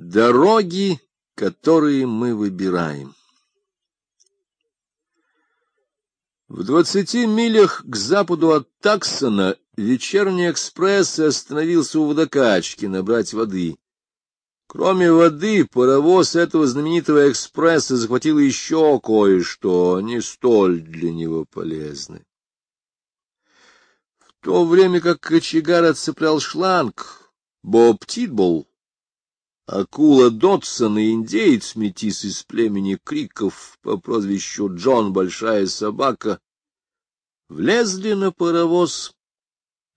Дороги, которые мы выбираем. В двадцати милях к западу от Таксона вечерний экспресс остановился у водокачки набрать воды. Кроме воды, паровоз этого знаменитого экспресса захватил еще кое-что, не столь для него полезное. В то время как кочегар отцеплял шланг, Боб Титбол Акула Дотсон и индеец метис из племени Криков по прозвищу Джон Большая Собака влезли на паровоз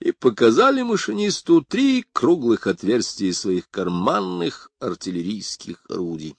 и показали машинисту три круглых отверстия своих карманных артиллерийских орудий.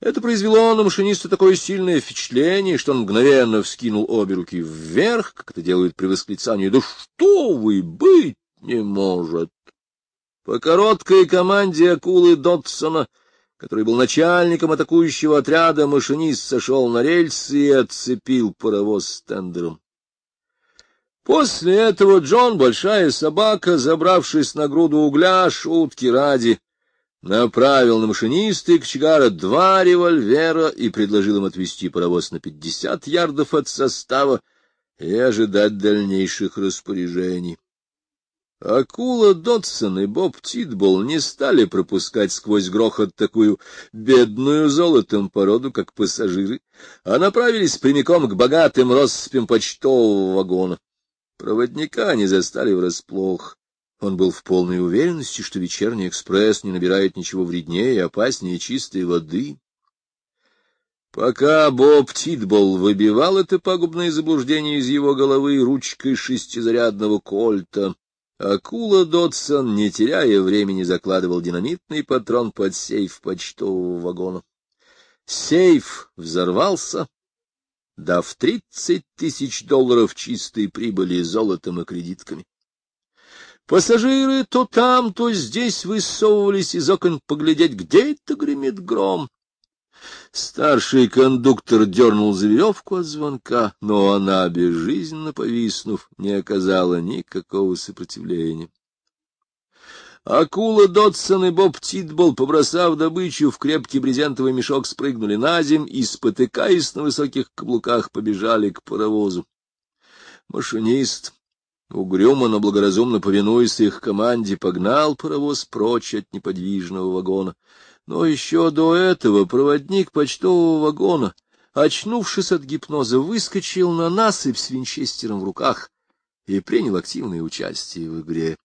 Это произвело на машиниста такое сильное впечатление, что он мгновенно вскинул обе руки вверх, как это делают при восклицании «Да что вы, быть не может!» По короткой команде акулы Дотсона, который был начальником атакующего отряда, машинист сошел на рельсы и отцепил паровоз с тендером. После этого Джон, большая собака, забравшись на груду угля, шутки ради, направил на машиниста и кочегара два револьвера и предложил им отвести паровоз на пятьдесят ярдов от состава и ожидать дальнейших распоряжений. Акула Дотсон и Боб Титбол не стали пропускать сквозь грохот такую бедную золотом породу, как пассажиры, а направились прямиком к богатым россыпям почтового вагона. Проводника они застали врасплох. Он был в полной уверенности, что вечерний экспресс не набирает ничего вреднее и опаснее чистой воды. Пока Боб Титбол выбивал это пагубное заблуждение из его головы ручкой шестизарядного кольта, Акула Додсон, не теряя времени, закладывал динамитный патрон под сейф почтового вагона. Сейф взорвался, дав тридцать тысяч долларов чистой прибыли золотом и кредитками. Пассажиры то там, то здесь высовывались из окон поглядеть, где это гремит гром. Старший кондуктор дернул за веревку от звонка, но она, безжизненно повиснув, не оказала никакого сопротивления. Акула Дотсон и Боб Титбол, побросав добычу в крепкий брезентовый мешок, спрыгнули на земь и, спотыкаясь на высоких каблуках, побежали к паровозу. Машинист, угрюмо, но благоразумно повинуясь их команде, погнал паровоз прочь от неподвижного вагона. Но еще до этого проводник почтового вагона, очнувшись от гипноза, выскочил на насыпь с винчестером в руках и принял активное участие в игре.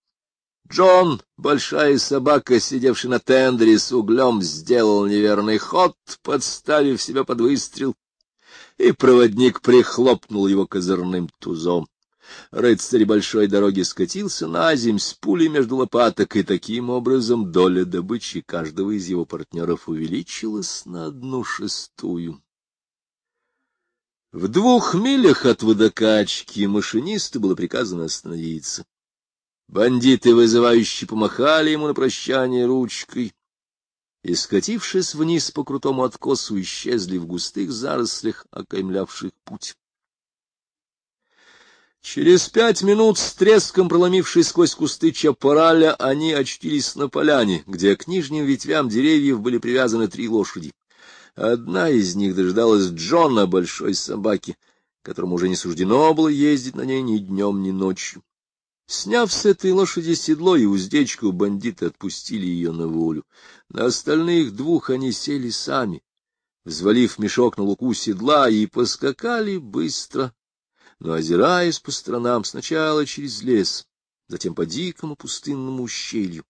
Джон, большая собака, сидевший на тендере с углем, сделал неверный ход, подставив себя под выстрел, и проводник прихлопнул его козырным тузом. Рыцарь большой дороги скатился на земь с пулей между лопаток, и таким образом доля добычи каждого из его партнеров увеличилась на одну шестую. В двух милях от водокачки машинисту было приказано остановиться. Бандиты, вызывающие, помахали ему на прощание ручкой и, скатившись вниз по крутому откосу, исчезли в густых зарослях, окаймлявших путь. Через пять минут, с треском проломившись сквозь кусты чапораля, они очтились на поляне, где к нижним ветвям деревьев были привязаны три лошади. Одна из них дождалась Джона, большой собаки, которому уже не суждено было ездить на ней ни днем, ни ночью. Сняв с этой лошади седло и уздечку, бандиты отпустили ее на волю. На остальных двух они сели сами, взвалив мешок на луку седла, и поскакали быстро но, озираясь по сторонам, сначала через лес, затем по дикому пустынному ущелью.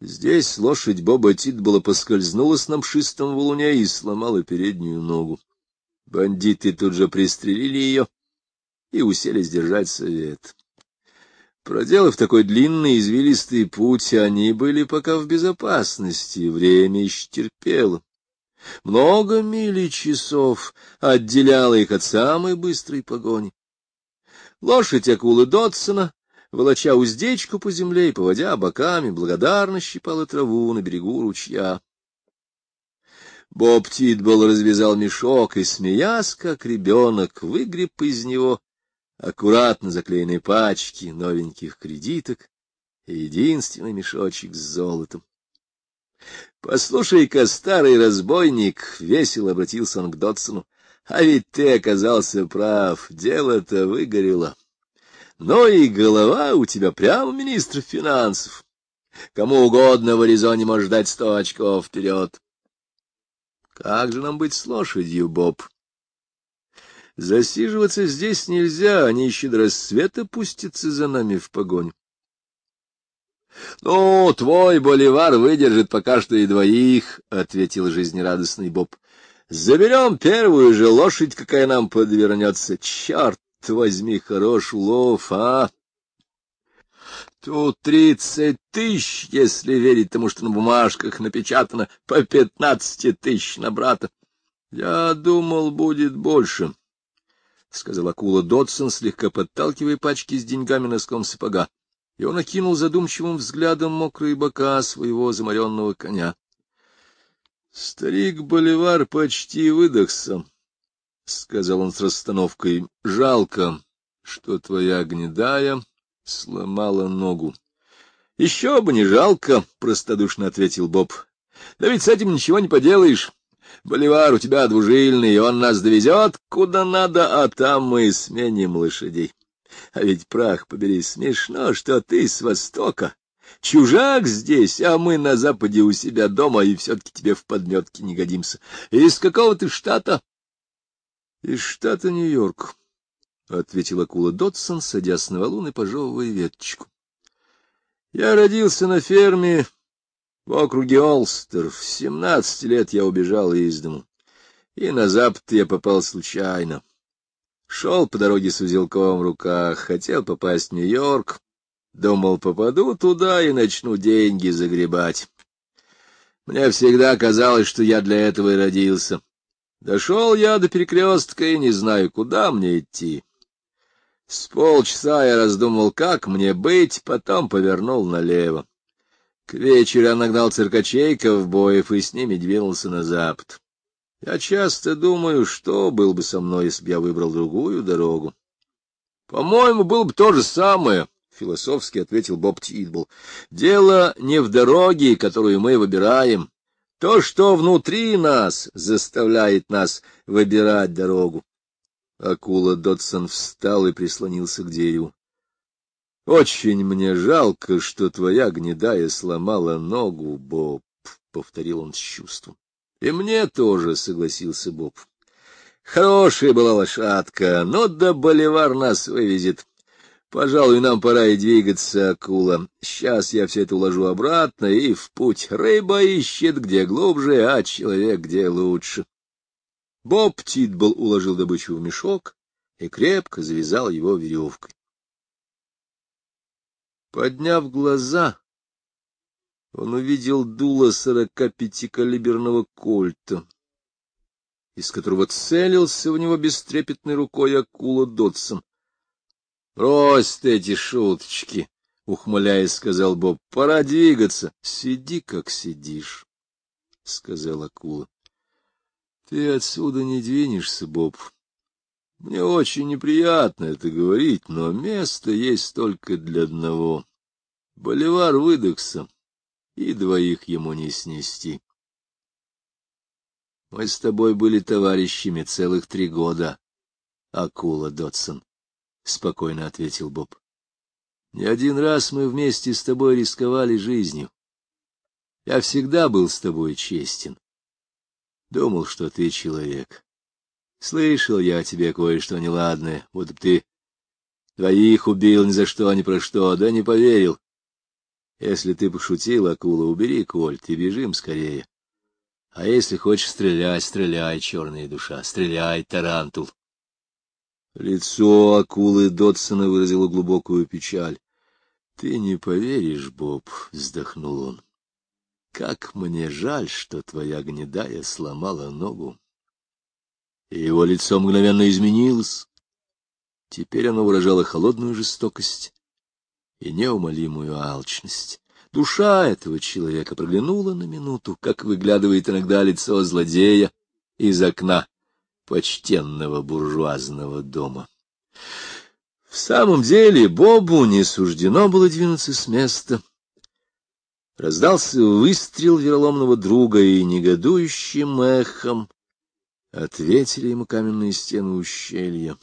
Здесь лошадь Боба Титбола поскользнулась на мшистом валуне и сломала переднюю ногу. Бандиты тут же пристрелили ее и уселись держать совет. Проделав такой длинный извилистый путь, они были пока в безопасности, время еще терпело. Много миль часов отделяло их от самой быстрой погони. Лошадь акулы Дотсона, волоча уздечку по земле и поводя боками, благодарно щипала траву на берегу ручья. Боб Титбол развязал мешок и, смеясь, как ребенок, выгреб из него аккуратно заклеенные пачки новеньких кредиток и единственный мешочек с золотом. — Послушай-ка, старый разбойник, — весело обратился он к Дотсону, — а ведь ты оказался прав, дело-то выгорело. Но и голова у тебя прямо министр финансов. Кому угодно в Аризоне может дать сто очков вперед. Как же нам быть с лошадью, Боб? Засиживаться здесь нельзя, они еще до рассвета пустятся за нами в погонь. — Ну, твой боливар выдержит пока что и двоих, — ответил жизнерадостный Боб. — Заберем первую же лошадь, какая нам подвернется. Черт возьми, хорош улов, а! Тут тридцать тысяч, если верить тому, что на бумажках напечатано, по пятнадцати тысяч на брата. Я думал, будет больше, — сказал акула Додсон, слегка подталкивая пачки с деньгами носком сапога. И он окинул задумчивым взглядом мокрые бока своего заморенного коня. Старик Боливар почти выдохся, — сказал он с расстановкой. — Жалко, что твоя гнедая сломала ногу. — Еще бы не жалко, — простодушно ответил Боб. — Да ведь с этим ничего не поделаешь. Боливар у тебя двужильный, он нас довезет куда надо, а там мы сменим лошадей. А ведь, прах побери, смешно, что ты с Востока. Чужак здесь, а мы на Западе у себя дома, и все-таки тебе в подметке не годимся. Из какого ты штата? — Из штата Нью-Йорк, — ответил акула Дотсон, садясь на валун и пожевывая веточку. — Я родился на ферме в округе Олстер. В семнадцать лет я убежал из дому, и на запад я попал случайно. Шел по дороге с узелком в руках, хотел попасть в Нью-Йорк, думал, попаду туда и начну деньги загребать. Мне всегда казалось, что я для этого и родился. Дошел я до перекрестка и не знаю, куда мне идти. С полчаса я раздумывал, как мне быть, потом повернул налево. К вечеру я нагнал циркачей, ковбоев и с ними двинулся на запад. Я часто думаю, что был бы со мной, если бы я выбрал другую дорогу. — По-моему, было бы то же самое, — философски ответил Боб Титбл. — Дело не в дороге, которую мы выбираем. То, что внутри нас, заставляет нас выбирать дорогу. Акула Дотсон встал и прислонился к дереву. — Очень мне жалко, что твоя гнедая сломала ногу, Боб, — повторил он с чувством. — И мне тоже, — согласился Боб. — Хорошая была лошадка, но до Боливар нас вывезет. Пожалуй, нам пора и двигаться, акула. Сейчас я все это уложу обратно и в путь. Рыба ищет где глубже, а человек где лучше. Боб Титбл уложил добычу в мешок и крепко завязал его веревкой. Подняв глаза, он увидел дуло сорока пятикалиберного кольта, из которого целился в него бестрепетной рукой акула Дотсон. — Брось ты эти шуточки, — ухмыляясь, сказал Боб, — пора двигаться. — Сиди, как сидишь, — сказал акула. Ты отсюда не двинешься, Боб. Мне очень неприятно это говорить, но место есть только для одного. Боливар выдохся, и двоих ему не снести. Мы с тобой были товарищами целых три года, акула Дотсон, — спокойно ответил Боб. Не один раз мы вместе с тобой рисковали жизнью. Я всегда был с тобой честен. Думал, что ты человек. Слышал я о тебе кое-что неладное, будто бы ты двоих убил ни за что, ни про что, да не поверил. Если ты пошутил, акула, убери кольт и бежим скорее. А если хочешь стрелять, стреляй, черная душа, стреляй, тарантул. Лицо акулы Дотсона выразило глубокую печаль. — Ты не поверишь, Боб, — вздохнул он. Как мне жаль, что твоя гнедая сломала ногу. Его лицо мгновенно изменилось. Теперь оно выражало холодную жестокость и неумолимую алчность. Душа этого человека проглянула на минуту, как выглядывает иногда лицо злодея из окна почтенного буржуазного дома. В самом деле Бобу не суждено было двинуться с места. Раздался выстрел вероломного друга, и негодующим эхом ответили ему каменные стены ущелья.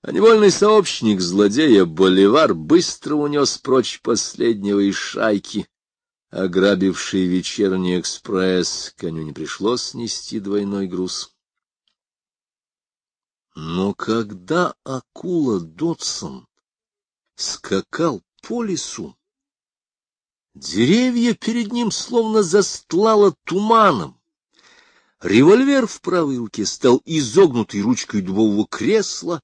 А невольный сообщник злодея Боливар быстро унес прочь последнего из шайки, ограбивший вечерний экспресс. Коню не пришлось нести двойной груз. Но когда акула Дотсон скакал по лесу, деревья перед ним словно застлало туманом. Револьвер в правой руке стал изогнутой ручкой дубового кресла,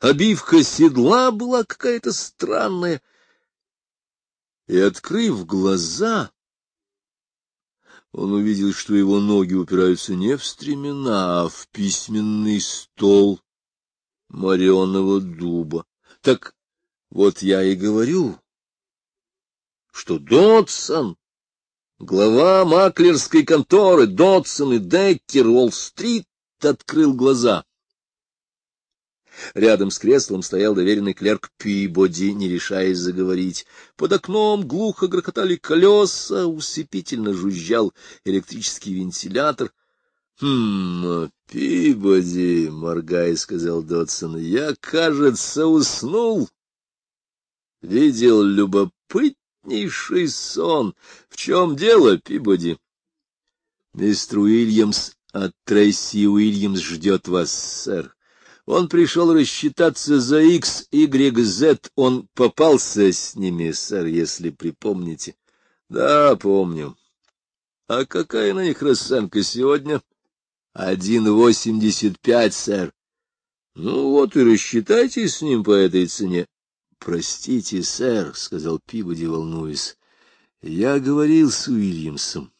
обивка седла была какая-то странная. И, открыв глаза, он увидел, что его ноги упираются не в стремена, а в письменный стол мореного дуба. Так вот я и говорю, что Дотсон, глава маклерской конторы Дотсон и Деккер Уолл-стрит, открыл глаза. Рядом с креслом стоял доверенный клерк Пибоди, не решаясь заговорить. Под окном глухо грохотали колеса, усыпительно жужжал электрический вентилятор. — Хм, Пибоди, — моргая, сказал Дотсон, — я, кажется, уснул. Видел любопытнейший сон. В чем дело, Пибоди? — Мистер Уильямс от Трейси Уильямс ждет вас, сэр. Он пришел рассчитаться за X, Y, Z. Он попался с ними, сэр, если припомните. — Да, помню. — А какая на них расценка сегодня? — один восемьдесят пять, сэр. Ну вот и рассчитайтесь с ним по этой цене. Простите, сэр, — сказал Пибоди, волнуясь. Я говорил с Уильямсом.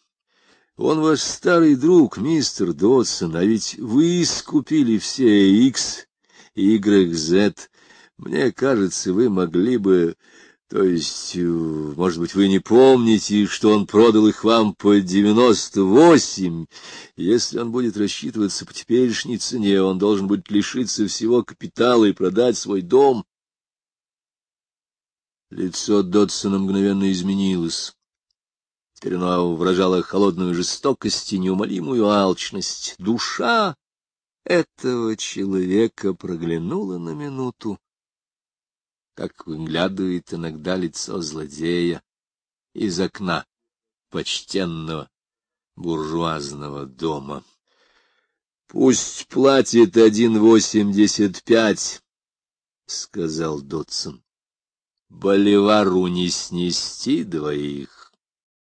Он ваш старый друг, мистер Додсон, а ведь вы искупили все X, Y, Z. Мне кажется, вы могли бы... То есть, э, может быть, вы не помните, что он продал их вам по девяносто восемь. Если он будет рассчитываться по теперешней цене, он должен будет лишиться всего капитала и продать свой дом. Лицо Дотсона мгновенно изменилось. Теперь оно выражало холодную жестокость и неумолимую алчность. Душа этого человека проглянула на минуту как выглядывает иногда лицо злодея из окна почтенного буржуазного дома. — Пусть платит один восемьдесят пять, — сказал Дотсон. — Боливару не снести двоих.